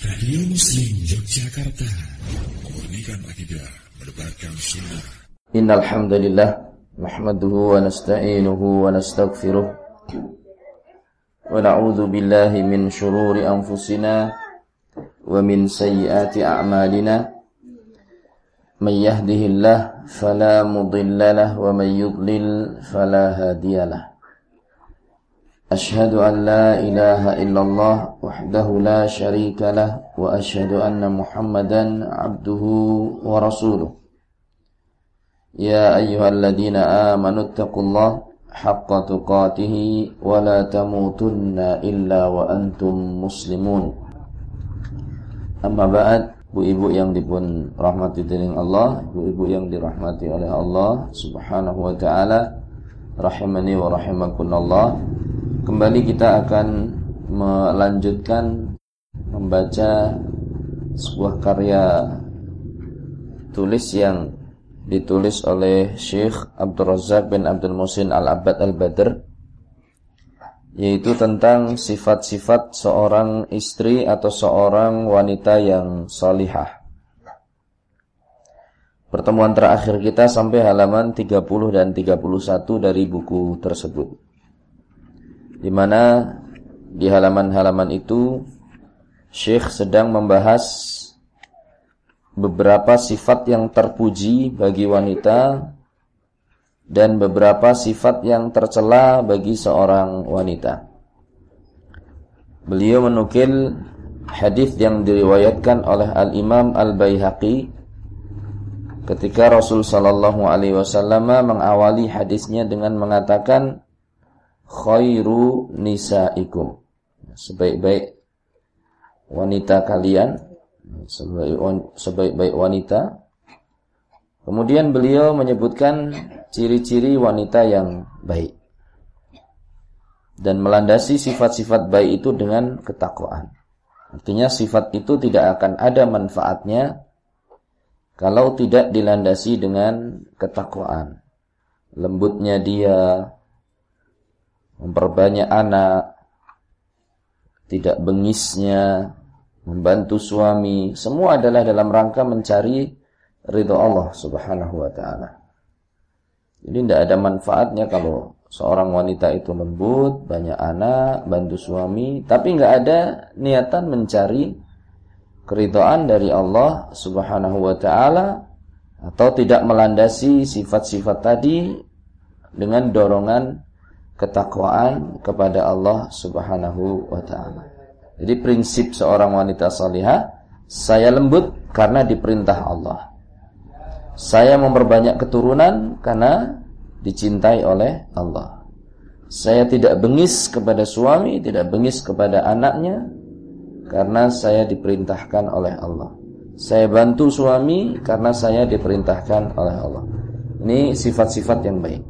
Radio Muslim Yogyakarta. Memurnikan akidah Mendebarkan sunnah. Innal hamdalillah wa nasta'inuhu wa nastaghfiruh. Wa na'udzu billahi min shururi anfusina Wa min sayyiati a'malina. Man yahdihillah Fala mudilla Wa man yudlil Fala hadiyalah أشهد أن لا إله إلا الله وحده لا شريك له وأشهد أن محمدا عبده ورسوله يا أيها الذين آمنوا اتقوا الله حق تقاته ولا تموتن إلا وأنتم مسلمون أما بعد Ibu-ibu yang dipun rahmati dengan Allah, ibu-ibu yang dirahmati oleh Allah Subhanahu wa taala, rahimani wa rahimakumullah. Kembali kita akan melanjutkan membaca sebuah karya tulis yang ditulis oleh Syekh Abdul Razak bin Abdul Musin Al-Abad Al-Badr yaitu tentang sifat-sifat seorang istri atau seorang wanita yang salihah. Pertemuan terakhir kita sampai halaman 30 dan 31 dari buku tersebut di mana di halaman-halaman itu Syekh sedang membahas beberapa sifat yang terpuji bagi wanita dan beberapa sifat yang tercela bagi seorang wanita. Beliau menukil hadis yang diriwayatkan oleh Al-Imam Al-Baihaqi ketika Rasul sallallahu alaihi wasallam mengawali hadisnya dengan mengatakan khairu nisaikum. Sebaik-baik wanita kalian, sebaik-baik wanita. Kemudian beliau menyebutkan ciri-ciri wanita yang baik. Dan melandasi sifat-sifat baik itu dengan ketakwaan. Artinya sifat itu tidak akan ada manfaatnya kalau tidak dilandasi dengan ketakwaan. Lembutnya dia, memperbanyak anak, tidak bengisnya, membantu suami, semua adalah dalam rangka mencari ridho Allah Subhanahu wa taala. Jadi tidak ada manfaatnya kalau seorang wanita itu lembut, banyak anak, bantu suami, tapi nggak ada niatan mencari keridhaan dari Allah Subhanahu wa taala atau tidak melandasi sifat-sifat tadi dengan dorongan ketakwaan kepada Allah Subhanahu wa taala. Jadi prinsip seorang wanita salihah, saya lembut karena diperintah Allah. Saya memperbanyak keturunan karena dicintai oleh Allah. Saya tidak bengis kepada suami, tidak bengis kepada anaknya karena saya diperintahkan oleh Allah. Saya bantu suami karena saya diperintahkan oleh Allah. Ini sifat-sifat yang baik.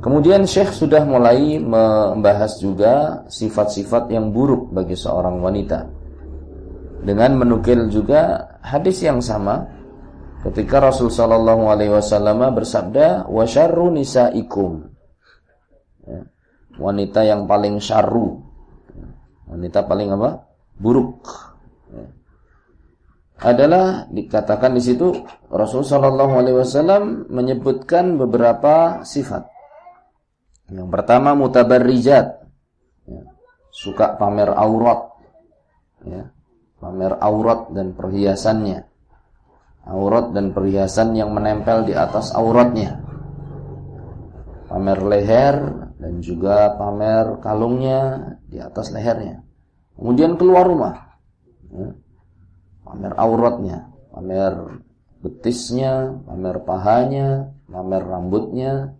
Kemudian Syekh sudah mulai membahas juga sifat-sifat yang buruk bagi seorang wanita. Dengan menukil juga hadis yang sama ketika Rasul sallallahu alaihi wasallam bersabda wa syarru nisaikum. Ya, wanita yang paling syarru. Wanita paling apa? Buruk. Ya. Adalah dikatakan di situ Rasul sallallahu alaihi wasallam menyebutkan beberapa sifat yang pertama mutabarrijat. Ya. Suka pamer aurat. Ya. Pamer aurat dan perhiasannya. Aurat dan perhiasan yang menempel di atas auratnya. Pamer leher dan juga pamer kalungnya di atas lehernya. Kemudian keluar rumah. Ya. Pamer auratnya, pamer betisnya, pamer pahanya, pamer rambutnya,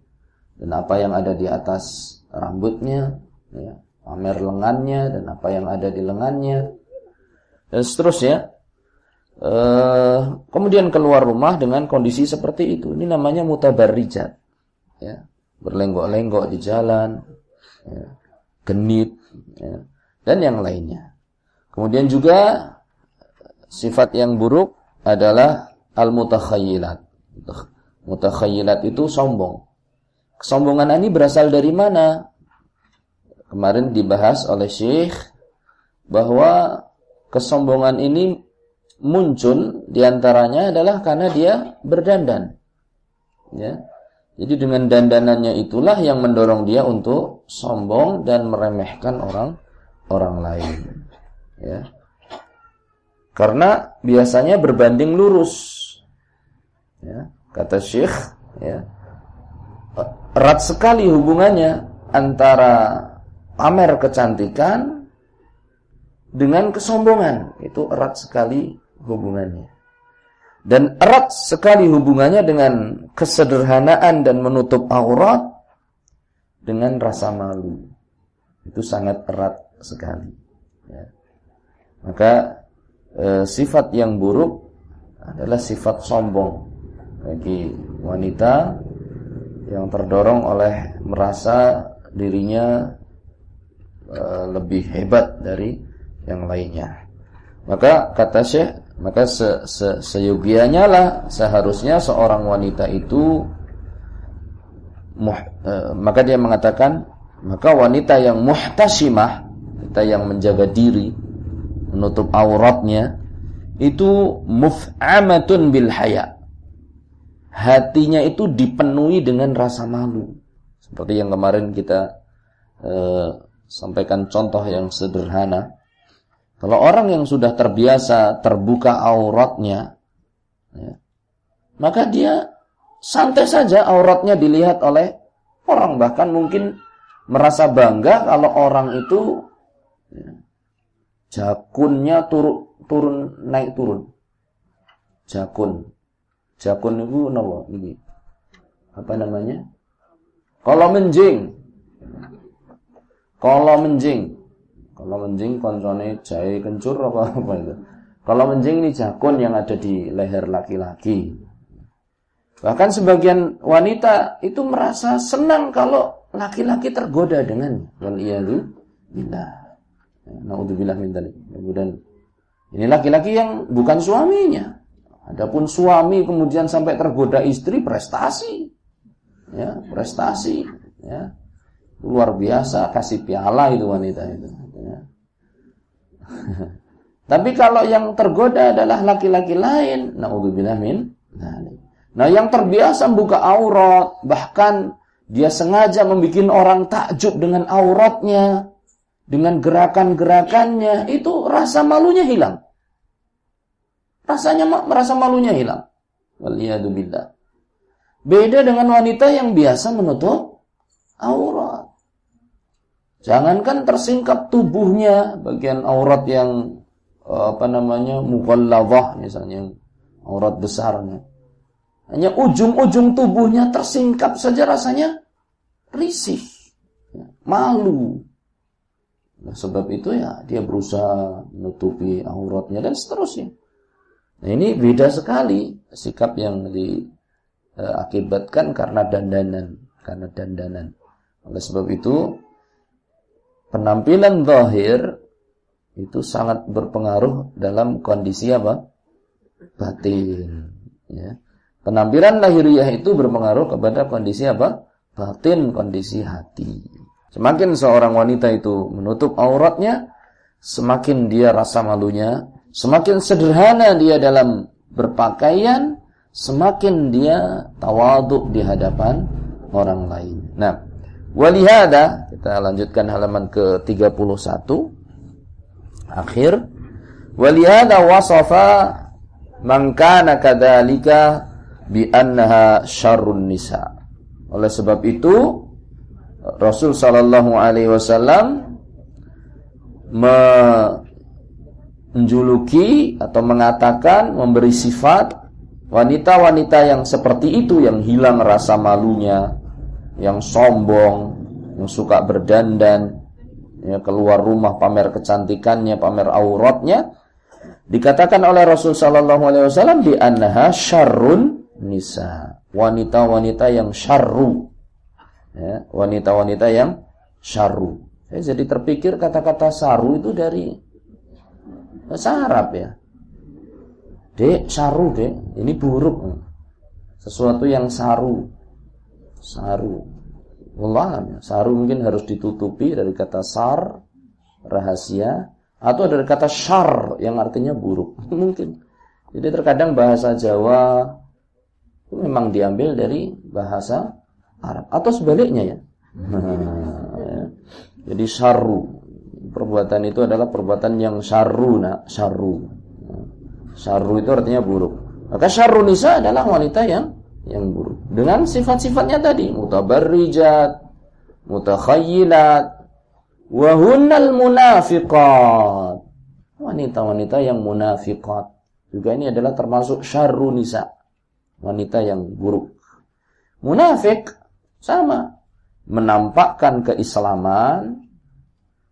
dan apa yang ada di atas rambutnya, ya, pamer lengannya dan apa yang ada di lengannya, dan seterusnya. E, kemudian keluar rumah dengan kondisi seperti itu. Ini namanya mutabarrijat. Ya, berlenggok-lenggok di jalan, ya, genit, ya, dan yang lainnya. Kemudian juga sifat yang buruk adalah al-mutakhayyilat. Mutakhayyilat itu sombong. Kesombongan ini berasal dari mana? Kemarin dibahas oleh Syekh bahwa kesombongan ini muncul di antaranya adalah karena dia berdandan. Ya. Jadi dengan dandanannya itulah yang mendorong dia untuk sombong dan meremehkan orang orang lain. Ya. Karena biasanya berbanding lurus. Ya, kata Syekh, ya. Erat sekali hubungannya antara pamer kecantikan dengan kesombongan. Itu erat sekali hubungannya. Dan erat sekali hubungannya dengan kesederhanaan dan menutup aurat dengan rasa malu. Itu sangat erat sekali. Ya. Maka e, sifat yang buruk adalah sifat sombong bagi wanita yang terdorong oleh merasa dirinya e, lebih hebat dari yang lainnya. Maka kata Syekh maka se, se, seyogianya lah seharusnya seorang wanita itu muh, e, maka dia mengatakan maka wanita yang muhtasimah wanita yang menjaga diri menutup auratnya itu muf'amatun bil haya hatinya itu dipenuhi dengan rasa malu seperti yang kemarin kita e, sampaikan contoh yang sederhana kalau orang yang sudah terbiasa terbuka auratnya, ya, maka dia santai saja auratnya dilihat oleh orang. Bahkan mungkin merasa bangga kalau orang itu ya, jakunnya turun, turun naik turun. Jakun. Jakun itu nama ini. Apa namanya? Kalau menjing. Kalau menjing. Kalau menjing koncone jahe kencur apa apa itu. Kalau menjing ini jakun yang ada di leher laki-laki. Bahkan sebagian wanita itu merasa senang kalau laki-laki tergoda dengan wal iyadu billah. Nauzubillah min dzalik. Kemudian ini laki-laki yang bukan suaminya. Adapun suami kemudian sampai tergoda istri prestasi. Ya, prestasi, ya. Luar biasa kasih piala itu wanita itu. Tapi kalau yang tergoda adalah laki-laki lain, naudzubillah min Nah, yang terbiasa buka aurat, bahkan dia sengaja membuat orang takjub dengan auratnya, dengan gerakan-gerakannya, itu rasa malunya hilang. Rasanya merasa malunya hilang. Waliyadzubillah. Beda dengan wanita yang biasa menutup aurat. Jangankan tersingkap tubuhnya, bagian aurat yang eh, apa namanya mughalladhah misalnya, aurat besarnya. Hanya ujung-ujung tubuhnya tersingkap saja rasanya risih, ya, malu. Nah, sebab itu ya dia berusaha menutupi auratnya dan seterusnya. Nah, ini beda sekali sikap yang diakibatkan karena dandanan, karena dandanan. Oleh sebab itu penampilan zahir itu sangat berpengaruh dalam kondisi apa? batin ya. Penampilan lahiriah itu berpengaruh kepada kondisi apa? batin, kondisi hati. Semakin seorang wanita itu menutup auratnya, semakin dia rasa malunya, semakin sederhana dia dalam berpakaian, semakin dia tawaduk di hadapan orang lain. Nah, Walihada kita lanjutkan halaman ke-31 akhir walihada wasafa man kana kadzalika bi annaha syarrun nisa. Oleh sebab itu Rasul sallallahu alaihi wasallam menjuluki atau mengatakan memberi sifat wanita-wanita yang seperti itu yang hilang rasa malunya, yang sombong, yang suka berdandan, ya, keluar rumah pamer kecantikannya, pamer auratnya, dikatakan oleh Rasul Sallallahu Alaihi Wasallam di anha syarrun nisa, wanita-wanita yang syarru, ya, wanita-wanita yang syarru. Saya jadi terpikir kata-kata saru itu dari bahasa Arab ya. Dek, saru dek, ini buruk. Sesuatu yang saru saru. Allah saru mungkin harus ditutupi dari kata sar, rahasia. atau dari kata syar yang artinya buruk. Mungkin. Jadi terkadang bahasa Jawa itu memang diambil dari bahasa Arab atau sebaliknya ya. Nah, ya. Jadi syarru perbuatan itu adalah perbuatan yang syarruna, syarru. Syarru itu artinya buruk. Maka syarru nisa adalah wanita yang yang buruk. Dengan sifat-sifatnya tadi, mutabarrijat, mutakhayyilat, wa hunnal munafiqat. Wanita-wanita yang munafiqat. Juga ini adalah termasuk syarru nisa. Wanita yang buruk. Munafik sama. Menampakkan keislaman,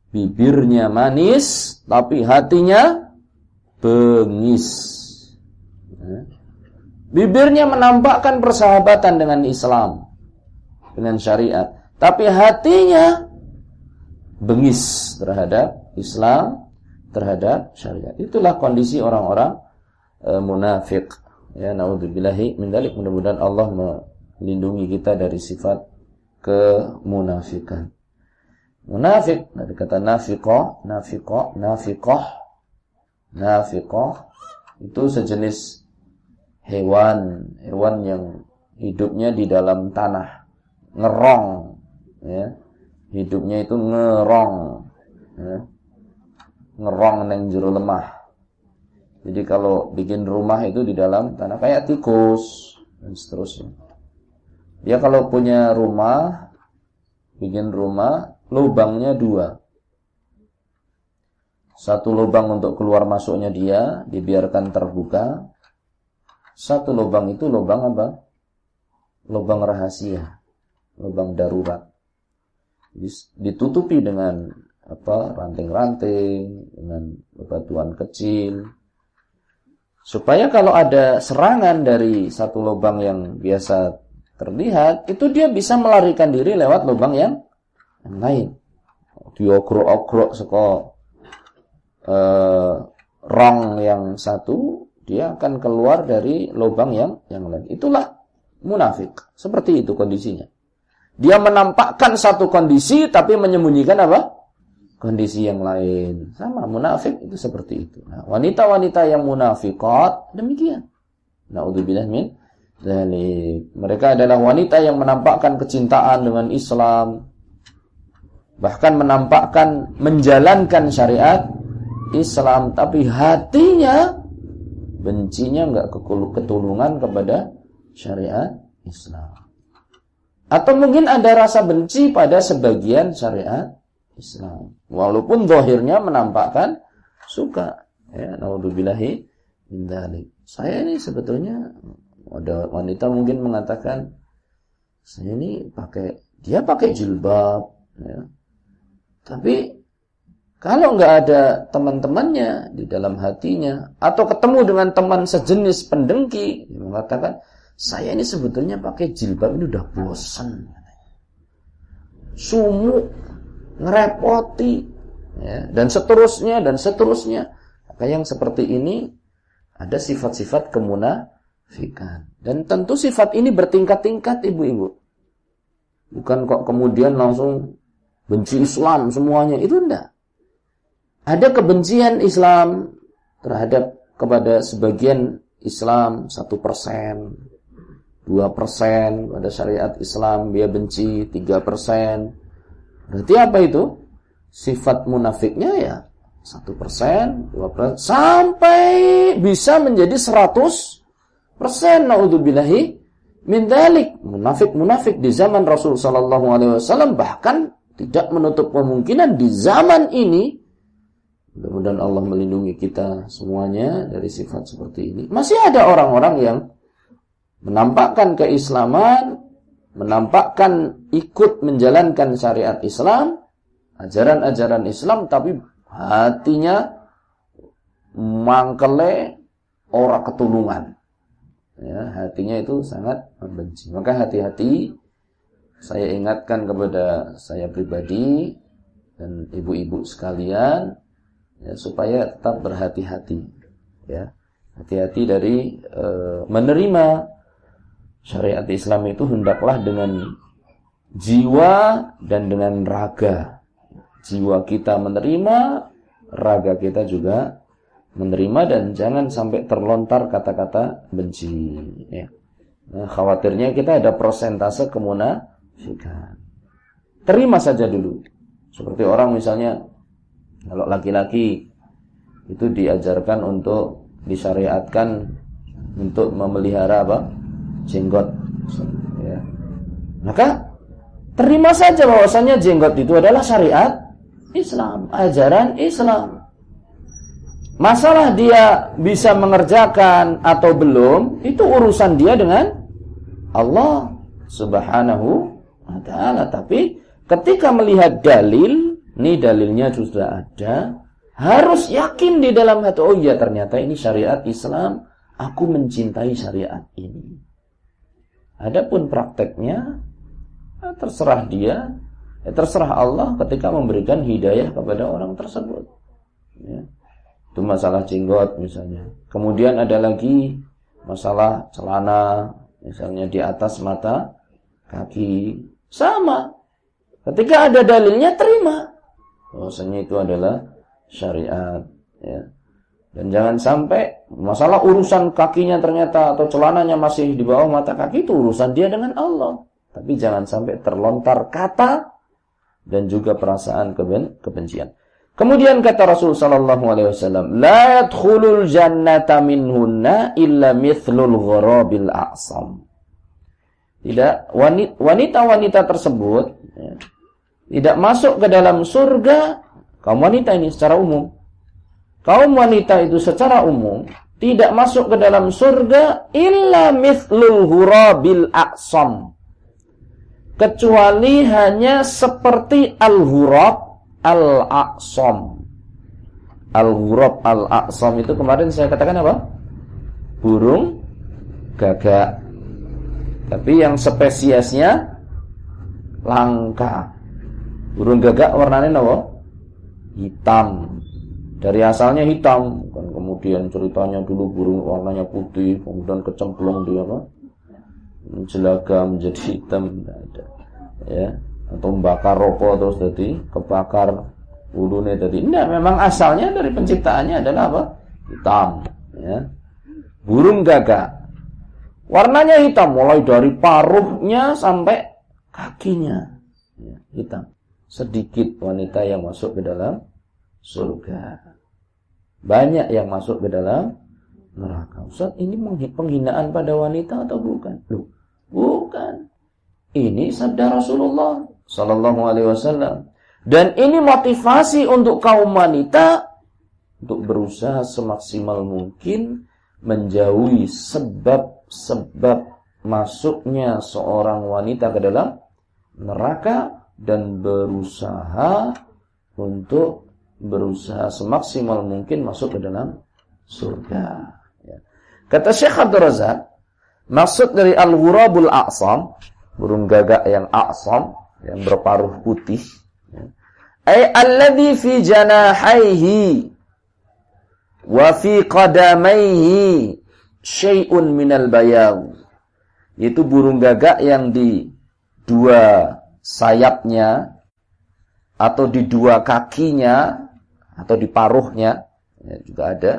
bibirnya manis, tapi hatinya bengis. Ya. Bibirnya menampakkan persahabatan dengan Islam, dengan syariat, tapi hatinya bengis terhadap Islam, terhadap syariat. Itulah kondisi orang-orang e, munafik. Ya, naudzubillahi min dalik. Mudah-mudahan Allah melindungi kita dari sifat kemunafikan. Munafik dari kata nafiqah, nafiqah, nafiqah, nafiqah itu sejenis hewan, hewan yang hidupnya di dalam tanah, ngerong, ya. Hidupnya itu ngerong, ya. Ngerong neng jero lemah. Jadi kalau bikin rumah itu di dalam tanah kayak tikus dan seterusnya. Dia kalau punya rumah, bikin rumah, lubangnya dua. Satu lubang untuk keluar masuknya dia, dibiarkan terbuka. Satu lubang itu lubang apa? Lubang rahasia, lubang darurat. Ditutupi dengan apa? ranting-ranting, dengan bebatuan kecil. Supaya kalau ada serangan dari satu lubang yang biasa terlihat, itu dia bisa melarikan diri lewat lubang yang, yang lain. Diogrok-ogrok seko eh, rong yang satu, dia akan keluar dari lubang yang yang lain. Itulah munafik. Seperti itu kondisinya. Dia menampakkan satu kondisi tapi menyembunyikan apa? Kondisi yang lain. Sama munafik itu seperti itu. Nah, wanita-wanita yang munafikat demikian. Nauzubillah min dari Mereka adalah wanita yang menampakkan kecintaan dengan Islam. Bahkan menampakkan menjalankan syariat Islam tapi hatinya bencinya nggak ketulungan kepada syariat Islam. Atau mungkin ada rasa benci pada sebagian syariat Islam. Walaupun dohirnya menampakkan suka. Ya, naudzubillahi min Saya ini sebetulnya ada wanita mungkin mengatakan saya ini pakai dia pakai jilbab ya. Tapi kalau nggak ada teman-temannya di dalam hatinya atau ketemu dengan teman sejenis pendengki yang mengatakan saya ini sebetulnya pakai jilbab ini udah bosan, sumuk, ngerepoti, ya, dan seterusnya dan seterusnya. Maka yang seperti ini ada sifat-sifat kemunafikan dan tentu sifat ini bertingkat-tingkat ibu-ibu. Bukan kok kemudian langsung benci Islam semuanya itu enggak ada kebencian Islam terhadap kepada sebagian Islam satu persen, dua persen pada syariat Islam dia benci tiga persen. Berarti apa itu? Sifat munafiknya ya satu persen, dua persen, sampai bisa menjadi seratus persen. Naudzubillahi min dalik. Munafik-munafik di zaman Rasul Sallallahu Alaihi Wasallam bahkan tidak menutup kemungkinan di zaman ini Mudah-mudahan Allah melindungi kita semuanya dari sifat seperti ini. Masih ada orang-orang yang menampakkan keislaman, menampakkan ikut menjalankan syariat Islam, ajaran-ajaran Islam, tapi hatinya mangkele orang ketulungan. Ya, hatinya itu sangat membenci. Maka hati-hati saya ingatkan kepada saya pribadi dan ibu-ibu sekalian ya, supaya tetap berhati-hati ya hati-hati dari e, menerima syariat Islam itu hendaklah dengan jiwa dan dengan raga jiwa kita menerima raga kita juga menerima dan jangan sampai terlontar kata-kata benci ya. Nah, khawatirnya kita ada prosentase Terima saja dulu. Seperti orang misalnya kalau laki-laki itu diajarkan untuk disyariatkan untuk memelihara apa? jenggot. Ya. Maka terima saja bahwasanya jenggot itu adalah syariat Islam, ajaran Islam. Masalah dia bisa mengerjakan atau belum, itu urusan dia dengan Allah Subhanahu wa taala. Tapi ketika melihat dalil, ini dalilnya sudah ada, harus yakin di dalam hati, oh iya ternyata ini syariat Islam, aku mencintai syariat ini. Adapun prakteknya ya terserah dia, ya terserah Allah ketika memberikan hidayah kepada orang tersebut. Ya. Itu masalah jenggot misalnya. Kemudian ada lagi masalah celana, misalnya di atas mata kaki. Sama. Ketika ada dalilnya terima. Bahwasanya itu adalah syariat. Ya. Dan jangan sampai masalah urusan kakinya ternyata atau celananya masih di bawah mata kaki itu urusan dia dengan Allah. Tapi jangan sampai terlontar kata dan juga perasaan keben kebencian. Kemudian kata Rasul sallallahu alaihi wasallam, "La yadkhulul jannata minhunna illa mithlul gharabil a'sam." Tidak wanita-wanita tersebut ya, tidak masuk ke dalam surga kaum wanita ini secara umum. Kaum wanita itu secara umum tidak masuk ke dalam surga illa mithlul hurabil aqsam. Kecuali hanya seperti al-hurab al-aqsam. Al-hurab al-aqsam itu kemarin saya katakan apa? Burung gagak tapi yang spesiesnya langka. Burung gagak warnanya apa? Hitam. Dari asalnya hitam. Kan kemudian ceritanya dulu burung warnanya putih kemudian kecemplung dia apa? Jelaga menjadi hitam. Ya. Atau membakar rokok terus jadi kebakar bulunya tadi tidak memang asalnya dari penciptaannya adalah apa? Hitam. Ya. Burung gagak warnanya hitam mulai dari paruhnya sampai kakinya ya, hitam sedikit wanita yang masuk ke dalam surga. Banyak yang masuk ke dalam neraka. Ustaz, ini penghinaan pada wanita atau bukan? Loh, bukan. Ini sabda Rasulullah sallallahu alaihi wasallam. Dan ini motivasi untuk kaum wanita untuk berusaha semaksimal mungkin menjauhi sebab-sebab masuknya seorang wanita ke dalam neraka dan berusaha untuk berusaha semaksimal mungkin masuk ke dalam surga. Ya. Kata Syekh Abdul Razak, maksud dari al-ghurabul a'sam, burung gagak yang a'sam, yang berparuh putih, ya. ay alladhi fi janahaihi wa fi qadamaihi syai'un minal bayad. Itu burung gagak yang di dua sayapnya atau di dua kakinya atau di paruhnya ya, juga ada.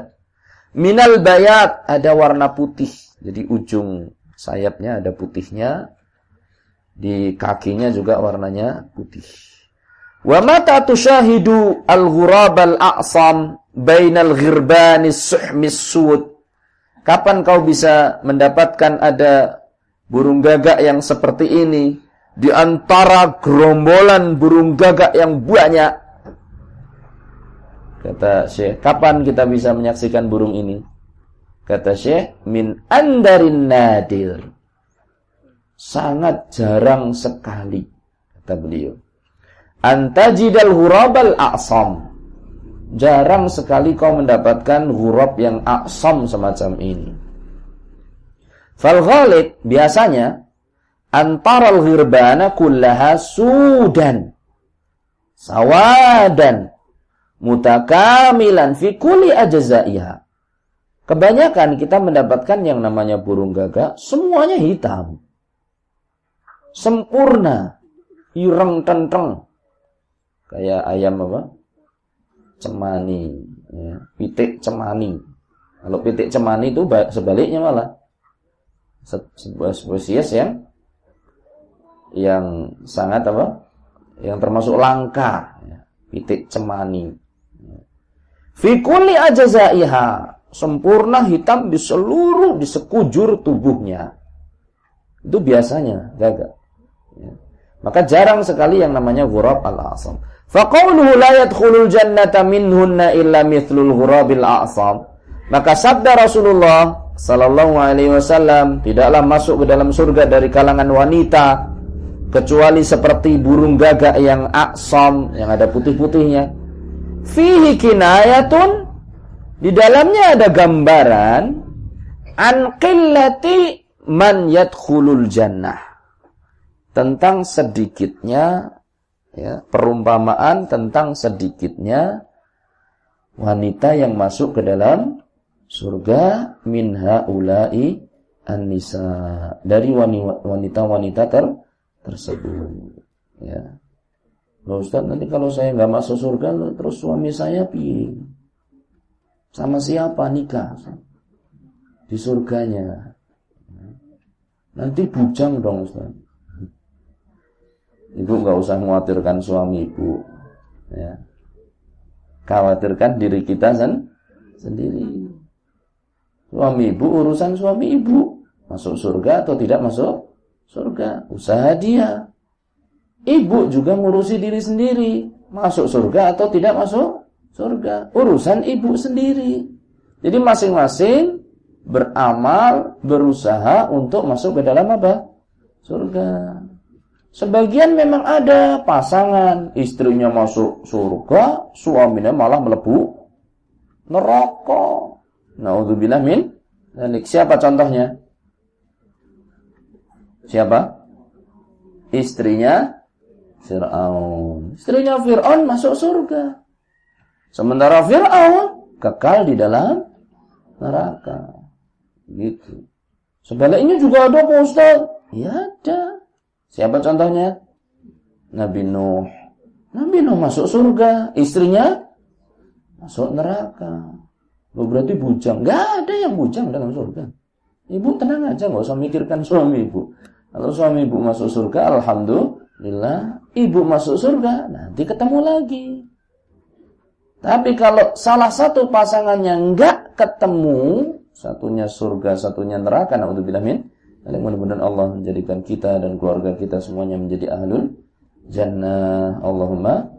Minal bayat ada warna putih. Jadi ujung sayapnya ada putihnya. Di kakinya juga warnanya putih. Wa mata tushahidu al-ghurab al-a'sam bainal ghirbani suhmis sud. Kapan kau bisa mendapatkan ada burung gagak yang seperti ini di antara gerombolan burung gagak yang banyak Kata Syekh, kapan kita bisa menyaksikan burung ini? Kata Syekh, min andarin nadir. Sangat jarang sekali, kata beliau. Antajidal hurabal a'sam. Jarang sekali kau mendapatkan hurab yang a'sam semacam ini. Fal biasanya, antaral ghirbana kullaha sudan. Sawadan mutakamilan fi kulli ajzaiha. Kebanyakan kita mendapatkan yang namanya burung gagak semuanya hitam. Sempurna, ireng tenteng. Kayak ayam apa? Cemani, ya. pitik cemani. Kalau pitik cemani itu sebaliknya malah sebuah spesies yang yang sangat apa? Yang termasuk langka, ya. pitik cemani. Fikuli ajazaiha sempurna hitam di seluruh di sekujur tubuhnya. Itu biasanya gagal. Ya. Maka jarang sekali yang namanya ghurab al-asam. Faqauluhu la yadkhulul jannata minhunna illa mithlul ghurabil a'sam. Maka sabda Rasulullah sallallahu alaihi wasallam tidaklah masuk ke dalam surga dari kalangan wanita kecuali seperti burung gagak yang aksam yang ada putih-putihnya. Fihi kinayatun di dalamnya ada gambaran an qillati man yadkhulul jannah. Tentang sedikitnya ya, perumpamaan tentang sedikitnya wanita yang masuk ke dalam surga min haula'i an-nisa. Dari wanita-wanita ter tersebut. Ya. Loh Ustaz nanti kalau saya nggak masuk surga terus suami saya pi sama siapa nikah? Di surganya. Nanti bujang dong Ustaz. Ibu nggak usah khawatirkan suami ibu. Ya. Khawatirkan diri kita sen sendiri. Suami ibu urusan suami ibu. Masuk surga atau tidak masuk surga. Usaha dia. Ibu juga ngurusi diri sendiri. Masuk surga atau tidak masuk surga. Urusan ibu sendiri. Jadi masing-masing beramal, berusaha untuk masuk ke dalam apa? Surga. Sebagian memang ada pasangan, istrinya masuk surga, suaminya malah melebu neraka. Nauzubillah min Siapa contohnya? Siapa? Istrinya Fir'aun. Istrinya Fir'aun masuk surga. Sementara Fir'aun kekal di dalam neraka. Gitu. Sebaliknya juga ada Pak Ustaz. Ya ada. Siapa contohnya? Nabi Nuh. Nabi Nuh masuk surga. Istrinya masuk neraka. Lo berarti bujang. Gak ada yang bujang dalam surga. Ibu tenang aja. Gak usah mikirkan suami ibu. Kalau suami ibu masuk surga. Alhamdulillah. Ibu masuk surga. Nanti ketemu lagi. Tapi kalau salah satu pasangannya nggak ketemu, satunya surga, satunya neraka. Nauzubillah min. Mudah-mudahan Allah menjadikan kita dan keluarga kita semuanya menjadi ahlul jannah. Allahumma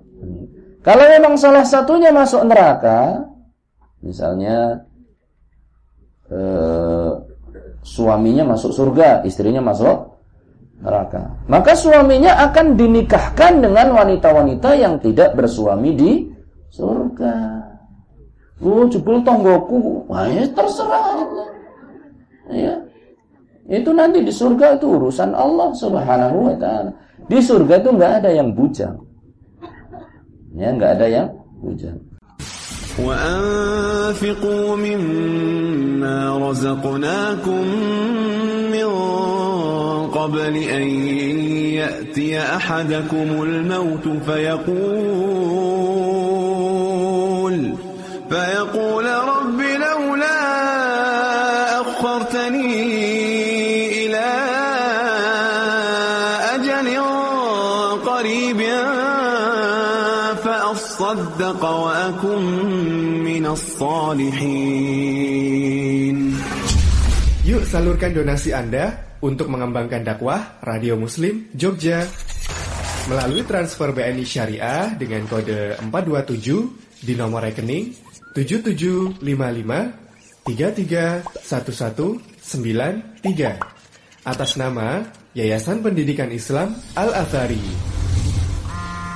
Kalau memang salah satunya masuk neraka, misalnya eh, suaminya masuk surga, istrinya masuk neraka. Maka suaminya akan dinikahkan dengan wanita-wanita yang tidak bersuami di surga. Oh, jebul tonggoku. Wah, ya terserah. Ya. Itu nanti di surga itu urusan Allah Subhanahu wa taala. Di surga itu enggak ada yang bujang. Ya, enggak ada yang bujang. وأنفقوا مما رزقناكم من قبل أن يأتي أحدكم الموت فيقول فيقول رب الصالحين Yuk salurkan donasi Anda untuk mengembangkan dakwah Radio Muslim Jogja melalui transfer BNI Syariah dengan kode 427 di nomor rekening 7755 331193 atas nama Yayasan Pendidikan Islam Al-Athari.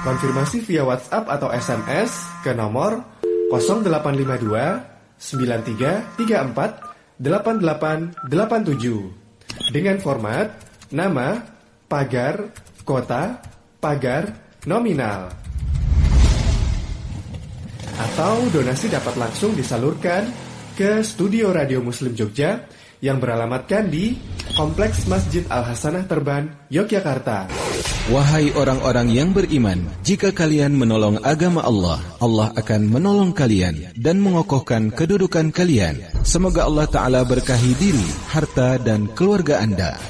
Konfirmasi via WhatsApp atau SMS ke nomor 0852 9334 8887 dengan format nama, pagar, kota, pagar, nominal. Atau donasi dapat langsung disalurkan ke Studio Radio Muslim Jogja yang beralamatkan di Kompleks Masjid Al-Hasanah Terban, Yogyakarta. Wahai orang-orang yang beriman, jika kalian menolong agama Allah, Allah akan menolong kalian dan mengokohkan kedudukan kalian. Semoga Allah Ta'ala berkahi diri, harta, dan keluarga Anda.